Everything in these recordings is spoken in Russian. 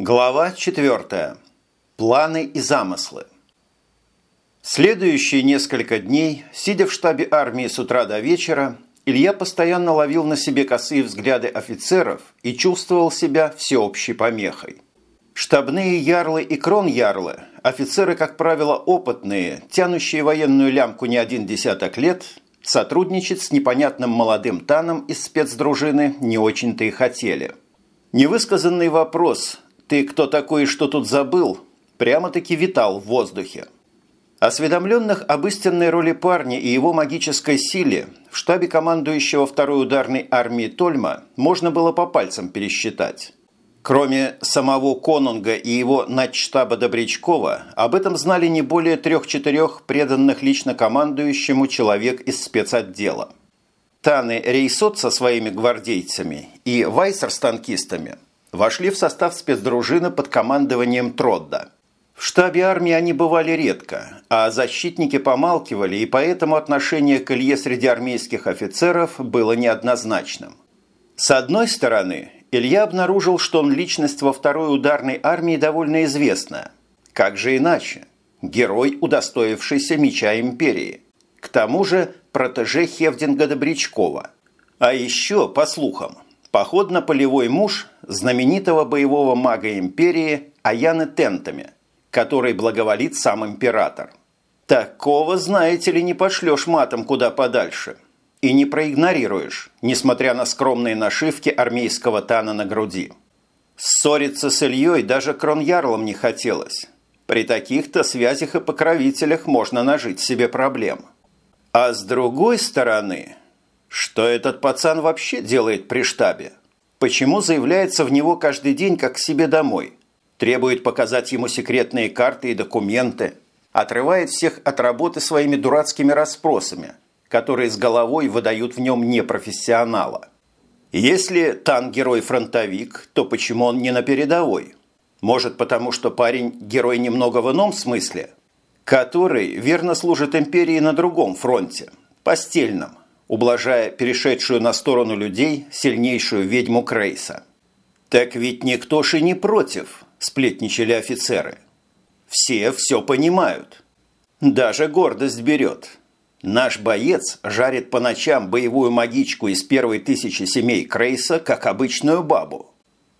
Глава 4. Планы и замыслы. Следующие несколько дней, сидя в штабе армии с утра до вечера, Илья постоянно ловил на себе косые взгляды офицеров и чувствовал себя всеобщей помехой. Штабные ярлы и крон-ярлы, офицеры, как правило, опытные, тянущие военную лямку не один десяток лет, сотрудничать с непонятным молодым таном из спецдружины не очень-то и хотели. Невысказанный вопрос «Ты кто такой и что тут забыл?» прямо-таки витал в воздухе. Осведомленных об истинной роли парня и его магической силе в штабе командующего второй ударной армии Тольма можно было по пальцам пересчитать. Кроме самого Конунга и его начштаба Добрячкова, об этом знали не более трех-четырех преданных лично командующему человек из спецотдела. Таны Рейсот со своими гвардейцами и Вайсер с танкистами вошли в состав спецдружины под командованием Тродда – в штабе армии они бывали редко, а защитники помалкивали, и поэтому отношение к Илье среди армейских офицеров было неоднозначным. С одной стороны, Илья обнаружил, что он личность во второй ударной армии довольно известная. Как же иначе? Герой, удостоившийся меча империи. К тому же протеже Хевдинга Добрячкова. А еще, по слухам, походно-полевой муж знаменитого боевого мага империи Аяны Тентами – которой благоволит сам император. Такого, знаете ли, не пошлешь матом куда подальше. И не проигнорируешь, несмотря на скромные нашивки армейского тана на груди. Ссориться с Ильей даже кроньярлом не хотелось. При таких-то связях и покровителях можно нажить себе проблем. А с другой стороны, что этот пацан вообще делает при штабе? Почему заявляется в него каждый день как к себе домой? требует показать ему секретные карты и документы, отрывает всех от работы своими дурацкими расспросами, которые с головой выдают в нем непрофессионала. Если Тан герой-фронтовик, то почему он не на передовой? Может, потому что парень герой немного в ином смысле, который верно служит империи на другом фронте, постельном, ублажая перешедшую на сторону людей сильнейшую ведьму Крейса. Так ведь никто же не против, сплетничали офицеры. Все все понимают. Даже гордость берет. Наш боец жарит по ночам боевую магичку из первой тысячи семей Крейса, как обычную бабу.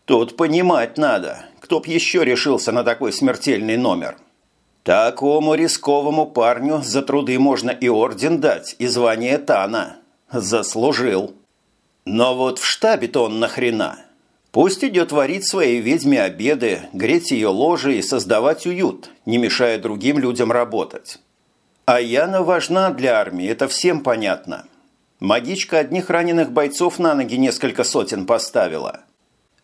Тут понимать надо, кто б еще решился на такой смертельный номер. Такому рисковому парню за труды можно и орден дать, и звание Тана. Заслужил. Но вот в штабе-то он нахрена – Пусть идет варить своей ведьме обеды, греть ее ложе и создавать уют, не мешая другим людям работать. А Яна важна для армии, это всем понятно. Магичка одних раненых бойцов на ноги несколько сотен поставила.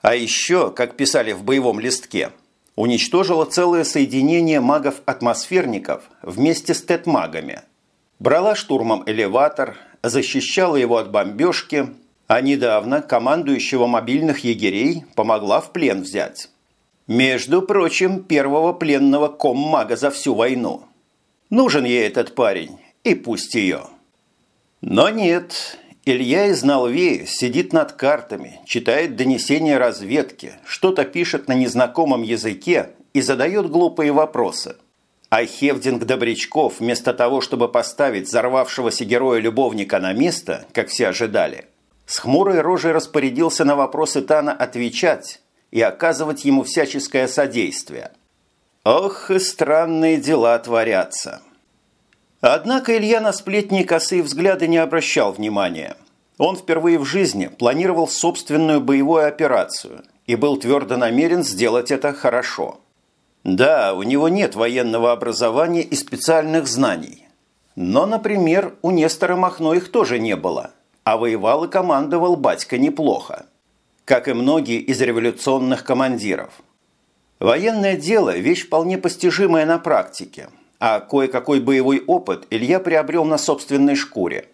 А еще, как писали в боевом листке, уничтожила целое соединение магов-атмосферников вместе с тетмагами. Брала штурмом элеватор, защищала его от бомбежки – а недавно командующего мобильных егерей помогла в плен взять. Между прочим, первого пленного коммага за всю войну. Нужен ей этот парень, и пусть ее. Но нет, Илья из Налвея сидит над картами, читает донесения разведки, что-то пишет на незнакомом языке и задает глупые вопросы. А Хевдинг Добрячков, вместо того, чтобы поставить взорвавшегося героя-любовника на место, как все ожидали – с хмурой рожей распорядился на вопросы Тана отвечать и оказывать ему всяческое содействие. Ох, и странные дела творятся. Однако Илья на сплетни косые взгляды не обращал внимания. Он впервые в жизни планировал собственную боевую операцию и был твердо намерен сделать это хорошо. Да, у него нет военного образования и специальных знаний. Но, например, у Нестора Махно их тоже не было – а воевал и командовал батька неплохо, как и многие из революционных командиров. Военное дело – вещь вполне постижимая на практике, а кое-какой боевой опыт Илья приобрел на собственной шкуре.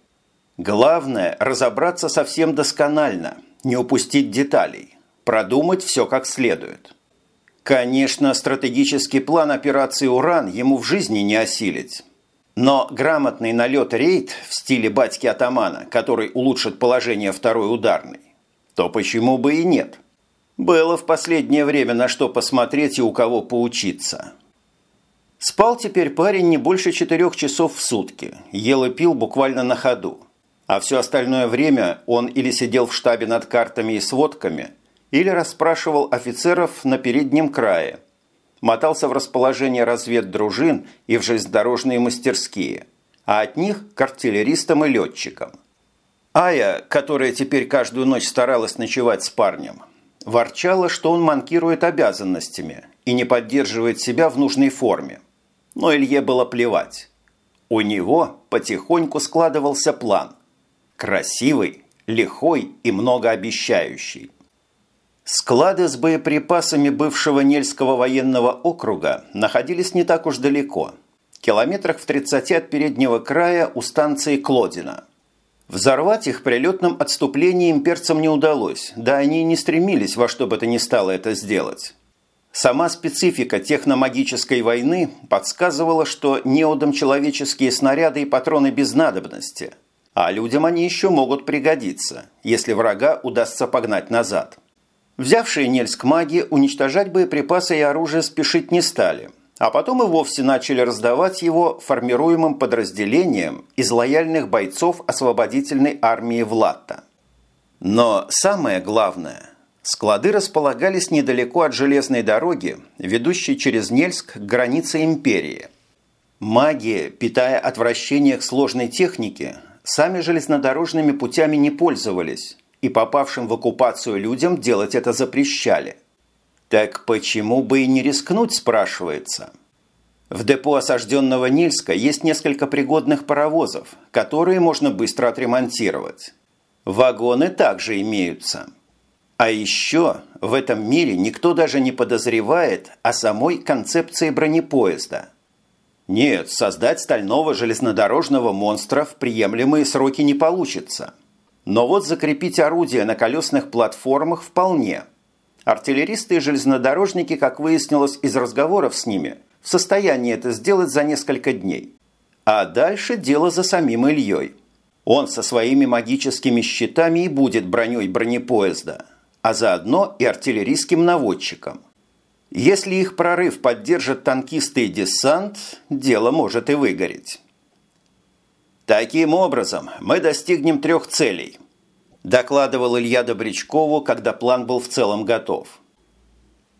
Главное – разобраться совсем досконально, не упустить деталей, продумать все как следует. Конечно, стратегический план операции «Уран» ему в жизни не осилить. Но грамотный налет-рейд в стиле батьки-атамана, который улучшит положение второй ударной, то почему бы и нет? Было в последнее время на что посмотреть и у кого поучиться. Спал теперь парень не больше четырех часов в сутки, ел и пил буквально на ходу. А все остальное время он или сидел в штабе над картами и сводками, или расспрашивал офицеров на переднем крае, мотался в расположение разведдружин и в железнодорожные мастерские, а от них к артиллеристам и летчикам. Ая, которая теперь каждую ночь старалась ночевать с парнем, ворчала, что он манкирует обязанностями и не поддерживает себя в нужной форме – но Илье было плевать. У него потихоньку складывался план. Красивый, лихой и многообещающий. Склады с боеприпасами бывшего Нельского военного округа находились не так уж далеко, километрах в 30 от переднего края у станции Клодина. Взорвать их при летном отступлении имперцам не удалось, да они и не стремились во что бы то ни стало это сделать. Сама специфика техномагической войны подсказывала, что неудам человеческие снаряды и патроны без надобности, а людям они еще могут пригодиться, если врага удастся погнать назад. Взявшие Нельск маги уничтожать боеприпасы и оружие спешить не стали, а потом и вовсе начали раздавать его формируемым подразделениям из лояльных бойцов освободительной армии Влатта. Но самое главное – Склады располагались недалеко от железной дороги, ведущей через Нельск к границе империи. Магия, питая отвращение к сложной технике, сами железнодорожными путями не пользовались, и попавшим в оккупацию людям делать это запрещали. Так почему бы и не рискнуть, спрашивается. В депо осажденного Нильска есть несколько пригодных паровозов, которые можно быстро отремонтировать. Вагоны также имеются – а еще в этом мире никто даже не подозревает о самой концепции бронепоезда. Нет, создать стального железнодорожного монстра в приемлемые сроки не получится. Но вот закрепить орудия на колесных платформах вполне. Артиллеристы и железнодорожники, как выяснилось из разговоров с ними, в состоянии это сделать за несколько дней. А дальше дело за самим Ильей. Он со своими магическими щитами и будет броней бронепоезда – а заодно и артиллерийским наводчикам. Если их прорыв поддержат танкисты и десант, дело может и выгореть. Таким образом, мы достигнем трех целей, докладывал Илья Добрячкову, когда план был в целом готов.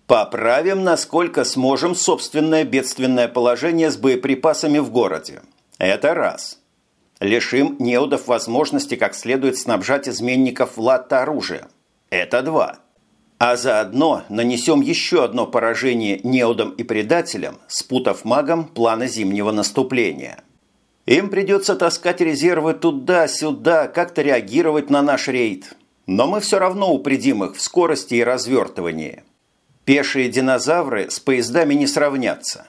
Поправим, насколько сможем, собственное бедственное положение с боеприпасами в городе. Это раз. Лишим неудов возможности как следует снабжать изменников Влад оружием. Это два. А заодно нанесем еще одно поражение неудам и предателям, спутав магам планы зимнего наступления. Им придется таскать резервы туда-сюда, как-то реагировать на наш рейд. Но мы все равно упредим их в скорости и развертывании. Пешие динозавры с поездами не сравнятся.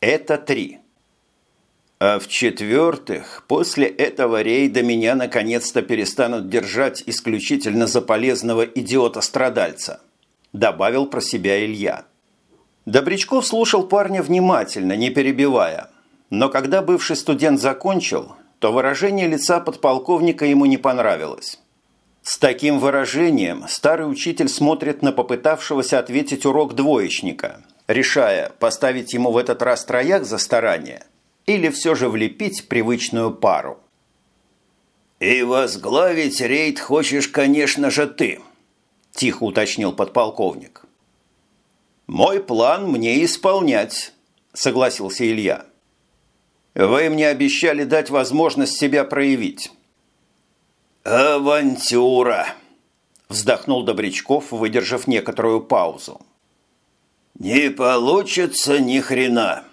Это три. А в-четвертых, после этого рейда меня наконец-то перестанут держать исключительно за полезного идиота-страдальца», добавил про себя Илья. Добрячков слушал парня внимательно, не перебивая. Но когда бывший студент закончил, то выражение лица подполковника ему не понравилось. С таким выражением старый учитель смотрит на попытавшегося ответить урок двоечника, решая, поставить ему в этот раз трояк за старание – или все же влепить привычную пару. «И возглавить рейд хочешь, конечно же, ты», – тихо уточнил подполковник. «Мой план мне исполнять», – согласился Илья. «Вы мне обещали дать возможность себя проявить». «Авантюра!» – вздохнул Добрячков, выдержав некоторую паузу. «Не получится ни хрена!»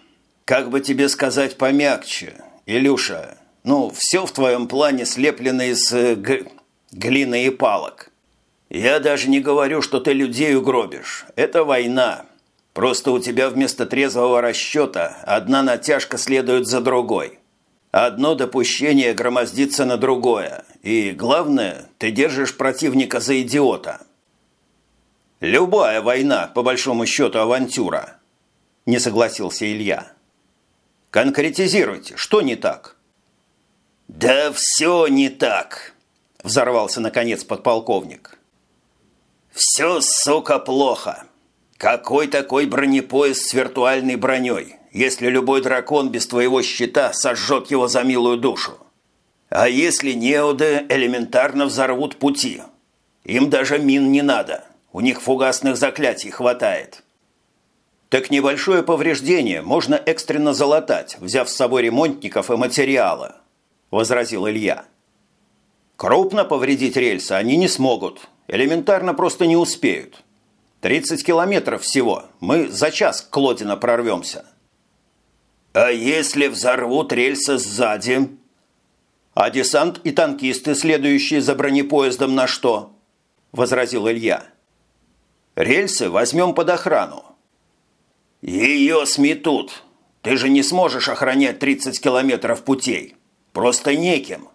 Как бы тебе сказать помягче, Илюша? Ну, все в твоем плане слеплено из э, г... глины и палок. Я даже не говорю, что ты людей угробишь. Это война. Просто у тебя вместо трезвого расчета одна натяжка следует за другой. Одно допущение громоздится на другое. И главное, ты держишь противника за идиота. Любая война, по большому счету, авантюра. Не согласился Илья. Конкретизируйте, что не так?» «Да все не так», – взорвался наконец подполковник. «Все, сука, плохо. Какой такой бронепоезд с виртуальной броней, если любой дракон без твоего щита сожжет его за милую душу? А если неуды элементарно взорвут пути? Им даже мин не надо, у них фугасных заклятий хватает». Так небольшое повреждение можно экстренно залатать, взяв с собой ремонтников и материала, возразил Илья. Крупно повредить рельсы они не смогут, элементарно просто не успеют. 30 километров всего, мы за час к Лодина прорвемся. А если взорвут рельсы сзади? А десант и танкисты, следующие за бронепоездом, на что? Возразил Илья. Рельсы возьмем под охрану. «Ее сметут. Ты же не сможешь охранять 30 километров путей. Просто неким».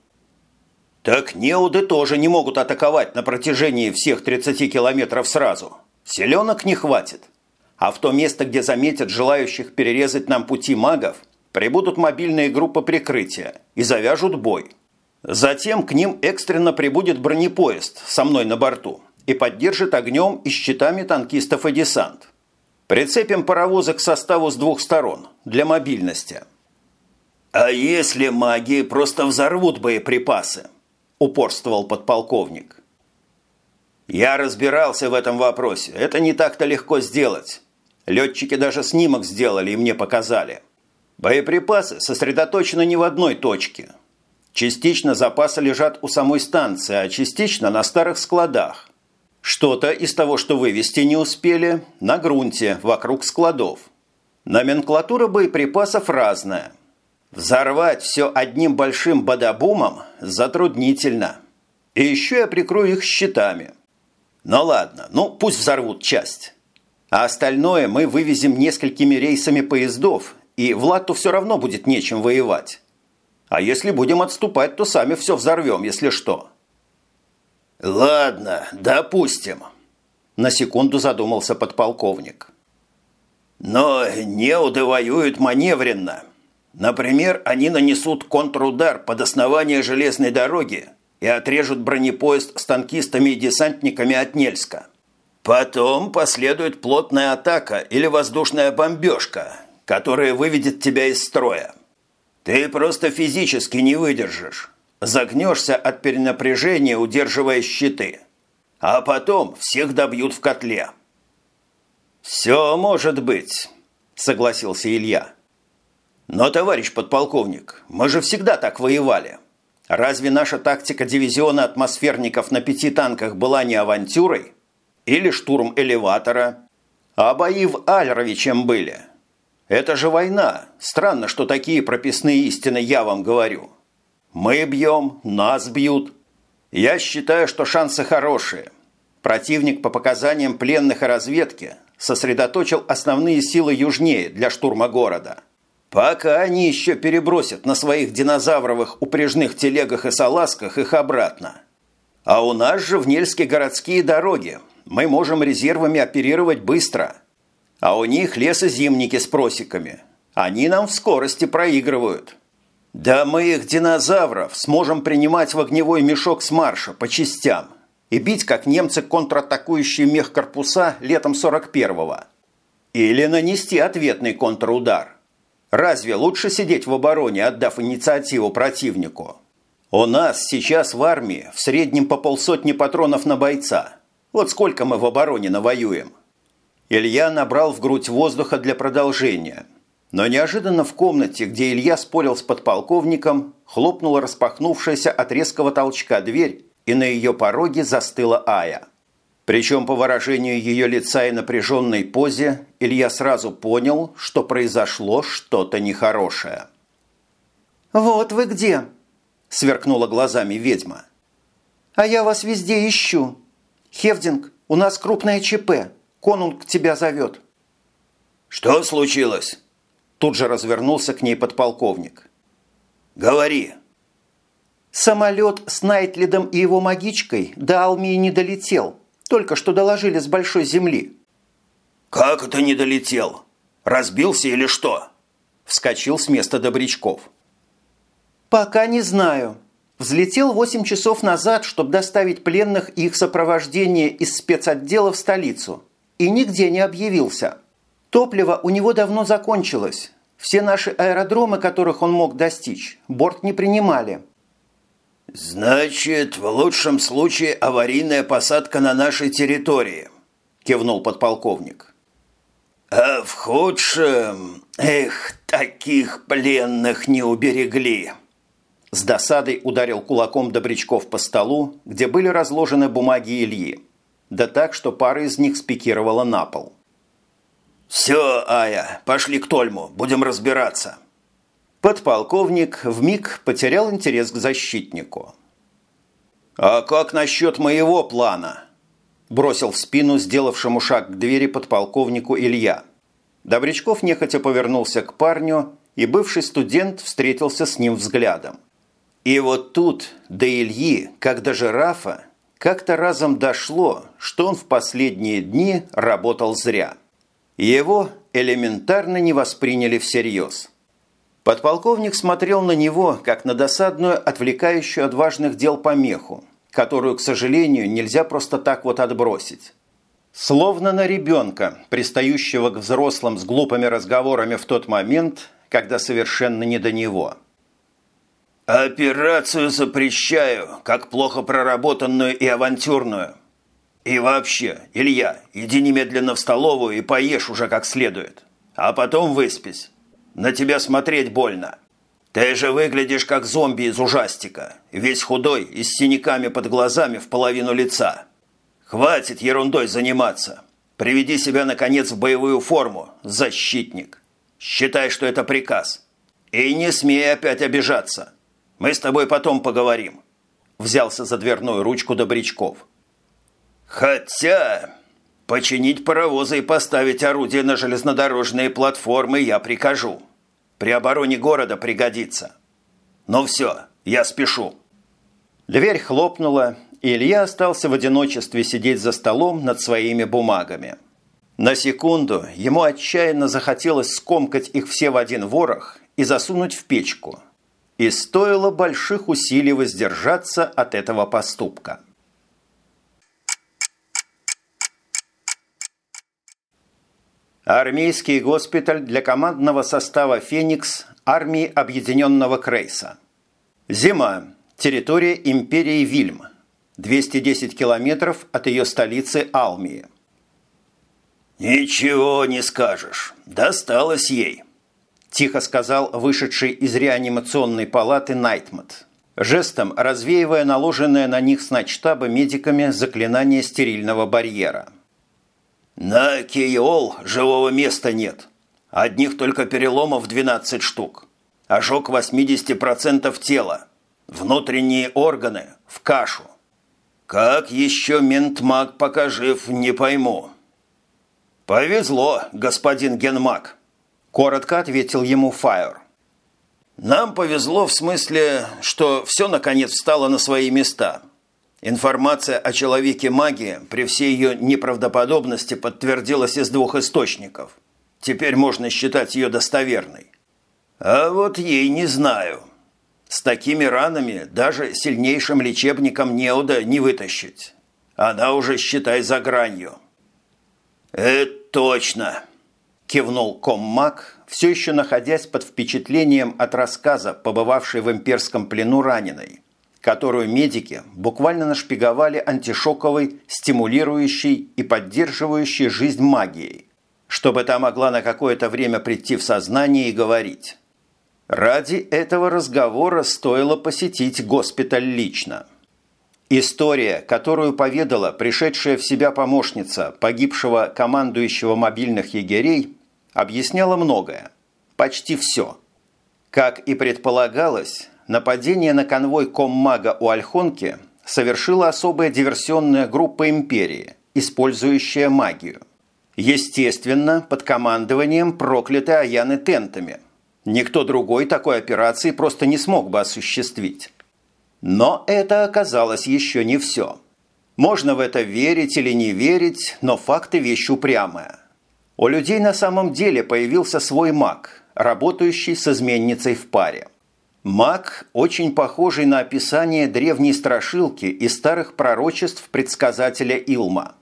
«Так неуды тоже не могут атаковать на протяжении всех 30 километров сразу. Селенок не хватит. А в то место, где заметят желающих перерезать нам пути магов, прибудут мобильные группы прикрытия и завяжут бой. Затем к ним экстренно прибудет бронепоезд со мной на борту и поддержит огнем и щитами танкистов и десант. Прицепим паровозы к составу с двух сторон, для мобильности. А если маги просто взорвут боеприпасы? Упорствовал подполковник. Я разбирался в этом вопросе. Это не так-то легко сделать. Летчики даже снимок сделали и мне показали. Боеприпасы сосредоточены не в одной точке. Частично запасы лежат у самой станции, а частично на старых складах. Что-то из того, что вывести не успели, на грунте, вокруг складов. Номенклатура боеприпасов разная. Взорвать все одним большим бадабумом затруднительно. И еще я прикрою их щитами. Ну ладно, ну пусть взорвут часть. А остальное мы вывезем несколькими рейсами поездов, и Владу все равно будет нечем воевать. А если будем отступать, то сами все взорвем, если что. «Ладно, допустим», – на секунду задумался подполковник. «Но неуды воюют маневренно. Например, они нанесут контрудар под основание железной дороги и отрежут бронепоезд с танкистами и десантниками от Нельска. Потом последует плотная атака или воздушная бомбежка, которая выведет тебя из строя. Ты просто физически не выдержишь». Загнешься от перенапряжения, удерживая щиты. А потом всех добьют в котле. «Все может быть», – согласился Илья. «Но, товарищ подполковник, мы же всегда так воевали. Разве наша тактика дивизиона атмосферников на пяти танках была не авантюрой? Или штурм элеватора? А бои в Альрове чем были? Это же война. Странно, что такие прописные истины я вам говорю. Мы бьем, нас бьют. Я считаю, что шансы хорошие. Противник по показаниям пленных и разведки сосредоточил основные силы южнее для штурма города. Пока они еще перебросят на своих динозавровых упряжных телегах и салазках их обратно. А у нас же в Нельске городские дороги. Мы можем резервами оперировать быстро. А у них лесозимники с просеками. Они нам в скорости проигрывают. Да мы их динозавров сможем принимать в огневой мешок с марша по частям и бить, как немцы, контратакующие мехкорпуса летом 41-го. Или нанести ответный контрудар. Разве лучше сидеть в обороне, отдав инициативу противнику? У нас сейчас в армии в среднем по полсотни патронов на бойца. Вот сколько мы в обороне навоюем. Илья набрал в грудь воздуха для продолжения – но неожиданно в комнате, где Илья спорил с подполковником, хлопнула распахнувшаяся от резкого толчка дверь, и на ее пороге застыла Ая. Причем по выражению ее лица и напряженной позе Илья сразу понял, что произошло что-то нехорошее. «Вот вы где!» – сверкнула глазами ведьма. «А я вас везде ищу. Хевдинг, у нас крупное ЧП. Конунг тебя зовет». «Что случилось?» Тут же развернулся к ней подполковник. «Говори!» Самолет с Найтлидом и его магичкой до Алмии не долетел. Только что доложили с большой земли. «Как это не долетел? Разбился или что?» Вскочил с места Добрячков. «Пока не знаю. Взлетел 8 часов назад, чтобы доставить пленных и их сопровождение из спецотдела в столицу. И нигде не объявился. Топливо у него давно закончилось. Все наши аэродромы, которых он мог достичь, борт не принимали. «Значит, в лучшем случае аварийная посадка на нашей территории», – кивнул подполковник. «А в худшем... Эх, таких пленных не уберегли!» С досадой ударил кулаком Добрячков по столу, где были разложены бумаги Ильи. Да так, что пара из них спикировала на пол. «Все, Ая, пошли к Тольму, будем разбираться». Подполковник вмиг потерял интерес к защитнику. «А как насчет моего плана?» Бросил в спину сделавшему шаг к двери подполковнику Илья. Добрячков нехотя повернулся к парню, и бывший студент встретился с ним взглядом. И вот тут до Ильи, как до жирафа, как-то разом дошло, что он в последние дни работал зря. Его элементарно не восприняли всерьез. Подполковник смотрел на него, как на досадную, отвлекающую от важных дел помеху, которую, к сожалению, нельзя просто так вот отбросить. Словно на ребенка, пристающего к взрослым с глупыми разговорами в тот момент, когда совершенно не до него – «Операцию запрещаю, как плохо проработанную и авантюрную. И вообще, Илья, иди немедленно в столовую и поешь уже как следует. А потом выспись. На тебя смотреть больно. Ты же выглядишь как зомби из ужастика, весь худой и с синяками под глазами в половину лица. Хватит ерундой заниматься. Приведи себя, наконец, в боевую форму, защитник. Считай, что это приказ. И не смей опять обижаться». Мы с тобой потом поговорим», – взялся за дверную ручку Добрячков. «Хотя починить паровозы и поставить орудия на железнодорожные платформы я прикажу. При обороне города пригодится. Ну все, я спешу». Дверь хлопнула, и Илья остался в одиночестве сидеть за столом над своими бумагами. На секунду ему отчаянно захотелось скомкать их все в один ворох и засунуть в печку – и стоило больших усилий воздержаться от этого поступка. Армейский госпиталь для командного состава «Феникс» армии Объединенного Крейса. Зима. Территория империи Вильм. 210 километров от ее столицы Алмии. «Ничего не скажешь. Досталось ей», тихо сказал вышедший из реанимационной палаты Найтмат, жестом развеивая наложенное на них с начштаба медиками заклинание стерильного барьера. «На Кейол живого места нет. Одних только переломов 12 штук. Ожог 80% тела. Внутренние органы в кашу. Как еще ментмаг пока жив, не пойму». «Повезло, господин генмаг», Коротко ответил ему Файер. «Нам повезло в смысле, что все наконец встало на свои места. Информация о человеке магии при всей ее неправдоподобности подтвердилась из двух источников. Теперь можно считать ее достоверной. А вот ей не знаю. С такими ранами даже сильнейшим лечебникам неуда не вытащить. Она уже, считай, за гранью». «Это точно!» Кивнул коммак, все еще находясь под впечатлением от рассказа, побывавшей в имперском плену раненой, которую медики буквально нашпиговали антишоковой, стимулирующей и поддерживающей жизнь магией, чтобы та могла на какое-то время прийти в сознание и говорить. Ради этого разговора стоило посетить госпиталь лично. История, которую поведала пришедшая в себя помощница погибшего командующего мобильных егерей, объясняло многое. Почти все. Как и предполагалось, нападение на конвой коммага у Альхонки совершила особая диверсионная группа империи, использующая магию. Естественно, под командованием проклятой Аяны Тентами. Никто другой такой операции просто не смог бы осуществить. Но это оказалось еще не все. Можно в это верить или не верить, но факты вещь упрямая – у людей на самом деле появился свой маг, работающий с изменницей в паре. Маг, очень похожий на описание древней страшилки и старых пророчеств предсказателя Илма.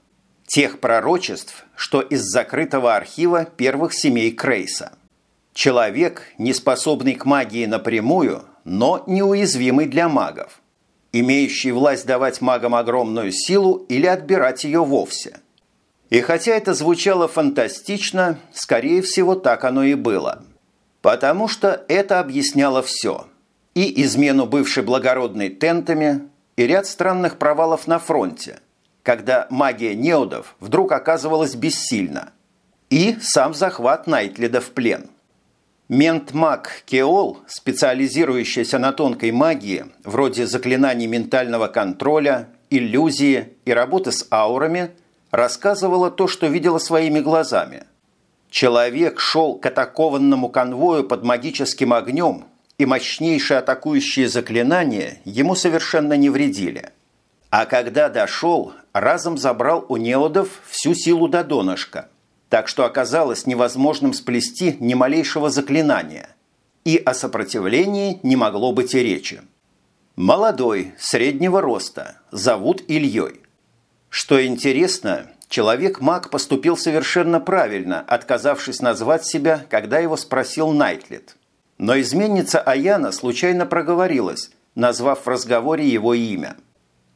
Тех пророчеств, что из закрытого архива первых семей Крейса. Человек, не способный к магии напрямую, но неуязвимый для магов. Имеющий власть давать магам огромную силу или отбирать ее вовсе. И хотя это звучало фантастично, скорее всего, так оно и было. Потому что это объясняло все. И измену бывшей благородной тентами, и ряд странных провалов на фронте, когда магия неудов вдруг оказывалась бессильна, и сам захват Найтлида в плен – Мент-маг Кеол, специализирующийся на тонкой магии, вроде заклинаний ментального контроля, иллюзии и работы с аурами, рассказывала то, что видела своими глазами. Человек шел к атакованному конвою под магическим огнем, и мощнейшие атакующие заклинания ему совершенно не вредили. А когда дошел, разом забрал у неодов всю силу до донышка – так что оказалось невозможным сплести ни малейшего заклинания, и о сопротивлении не могло быть и речи. Молодой, среднего роста, зовут Ильей. Что интересно, человек-маг поступил совершенно правильно, отказавшись назвать себя, когда его спросил Найтлет. Но изменница Аяна случайно проговорилась, назвав в разговоре его имя.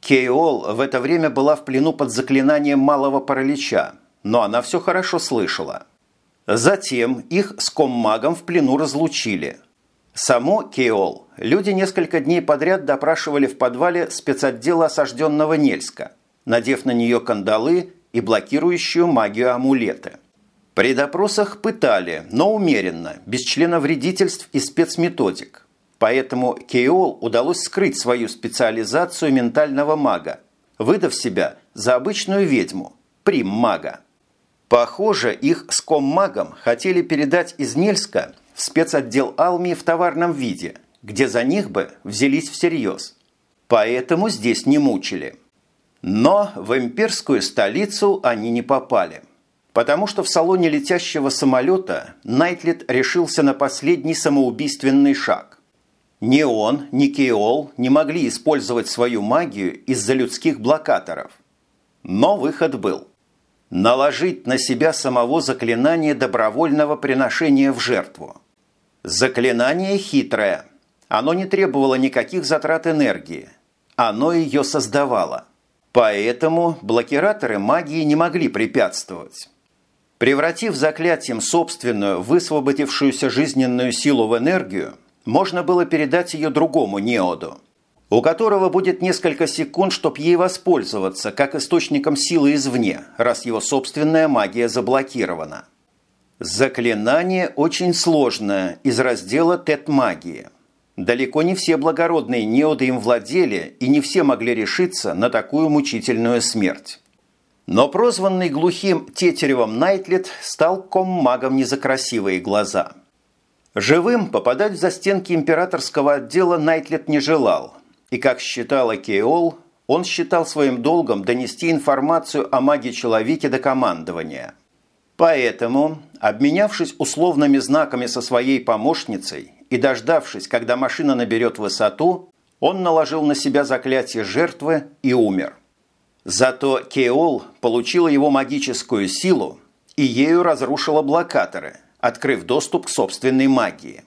Кейол в это время была в плену под заклинанием малого паралича, но она все хорошо слышала. Затем их с коммагом в плену разлучили. Само Кеол люди несколько дней подряд допрашивали в подвале спецотдела осажденного Нельска, надев на нее кандалы и блокирующую магию амулеты. При допросах пытали, но умеренно, без члена вредительств и спецметодик. Поэтому Кейол удалось скрыть свою специализацию ментального мага, выдав себя за обычную ведьму, прим-мага. Похоже, их с коммагом хотели передать из Нельска в спецотдел Алми в товарном виде, где за них бы взялись всерьез. Поэтому здесь не мучили. Но в имперскую столицу они не попали. Потому что в салоне летящего самолета Найтлет решился на последний самоубийственный шаг. Ни он, ни Кеол не могли использовать свою магию из-за людских блокаторов. Но выход был наложить на себя самого заклинания добровольного приношения в жертву. Заклинание хитрое. Оно не требовало никаких затрат энергии. Оно ее создавало. Поэтому блокираторы магии не могли препятствовать. Превратив заклятием собственную высвободившуюся жизненную силу в энергию, можно было передать ее другому неоду – у которого будет несколько секунд, чтобы ей воспользоваться, как источником силы извне, раз его собственная магия заблокирована. Заклинание очень сложное, из раздела Тет-магии. Далеко не все благородные неоды им владели, и не все могли решиться на такую мучительную смерть. Но прозванный глухим Тетеревым Найтлет стал коммагом не за красивые глаза. Живым попадать в застенки императорского отдела Найтлет не желал – и, как считала Кейол, он считал своим долгом донести информацию о маге-человеке до командования. Поэтому, обменявшись условными знаками со своей помощницей и дождавшись, когда машина наберет высоту, он наложил на себя заклятие жертвы и умер. Зато Кеол получила его магическую силу и ею разрушила блокаторы, открыв доступ к собственной магии.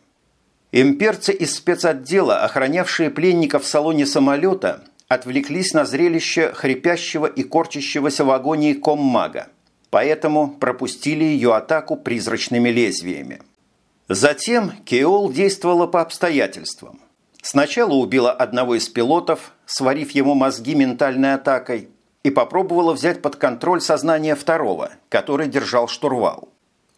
Имперцы из спецотдела, охранявшие пленников в салоне самолета, отвлеклись на зрелище хрипящего и корчащегося в агонии коммага, поэтому пропустили ее атаку призрачными лезвиями. Затем Кеол действовала по обстоятельствам. Сначала убила одного из пилотов, сварив ему мозги ментальной атакой, и попробовала взять под контроль сознание второго, который держал штурвал.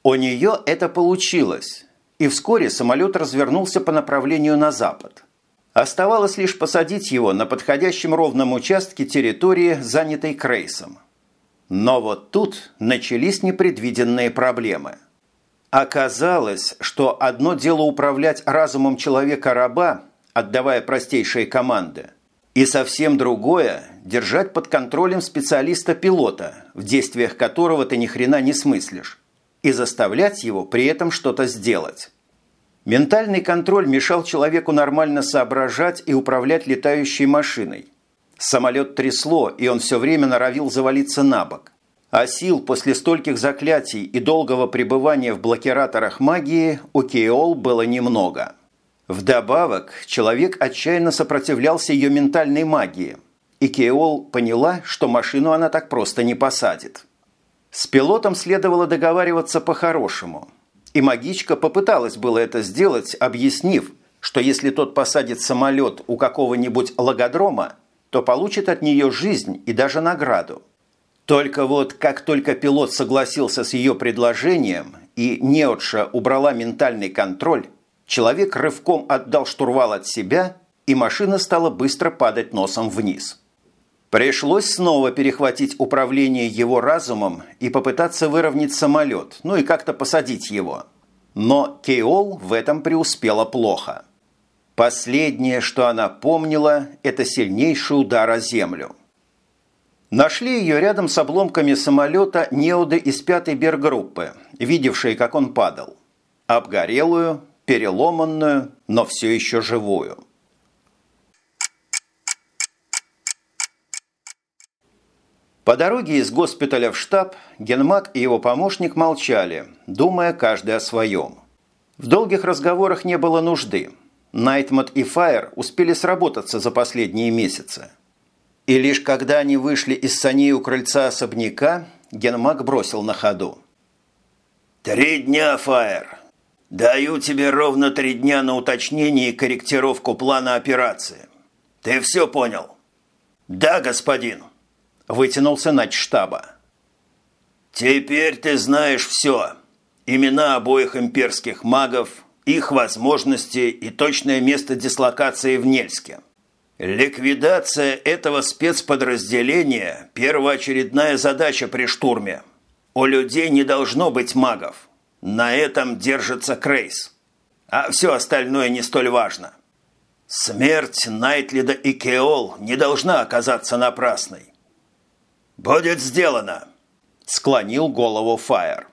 У нее это получилось, и вскоре самолет развернулся по направлению на запад. Оставалось лишь посадить его на подходящем ровном участке территории, занятой Крейсом. Но вот тут начались непредвиденные проблемы. Оказалось, что одно дело управлять разумом человека-раба, отдавая простейшие команды, и совсем другое – держать под контролем специалиста-пилота, в действиях которого ты ни хрена не смыслишь и заставлять его при этом что-то сделать. Ментальный контроль мешал человеку нормально соображать и управлять летающей машиной. Самолет трясло, и он все время норовил завалиться на бок. А сил после стольких заклятий и долгого пребывания в блокираторах магии у Кейол было немного. Вдобавок, человек отчаянно сопротивлялся ее ментальной магии, и Кейол поняла, что машину она так просто не посадит. С пилотом следовало договариваться по-хорошему, и магичка попыталась было это сделать, объяснив, что если тот посадит самолет у какого-нибудь логодрома, то получит от нее жизнь и даже награду. Только вот как только пилот согласился с ее предложением и Неотша убрала ментальный контроль, человек рывком отдал штурвал от себя, и машина стала быстро падать носом вниз. Пришлось снова перехватить управление его разумом и попытаться выровнять самолет, ну и как-то посадить его. Но Кейол в этом преуспела плохо. Последнее, что она помнила, это сильнейший удар о землю. Нашли ее рядом с обломками самолета неуды из пятой бергруппы, видевшие, как он падал. Обгорелую, переломанную, но все еще живую. По дороге из госпиталя в штаб Генмак и его помощник молчали, думая каждый о своем. В долгих разговорах не было нужды – Найтмот и Фаер успели сработаться за последние месяцы. И лишь когда они вышли из саней у крыльца особняка, Генмак бросил на ходу. «Три дня, Фаер. Даю тебе ровно три дня на уточнение и корректировку плана операции. Ты все понял?» «Да, господин», – вытянулся нач штаба. «Теперь ты знаешь все. Имена обоих имперских магов, их возможности и точное место дислокации в Нельске. Ликвидация этого спецподразделения – первоочередная задача при штурме. У людей не должно быть магов. На этом держится Крейс. А все остальное не столь важно. Смерть Найтлида и Кеол не должна оказаться напрасной. «Будет сделано!» – склонил голову Фаер.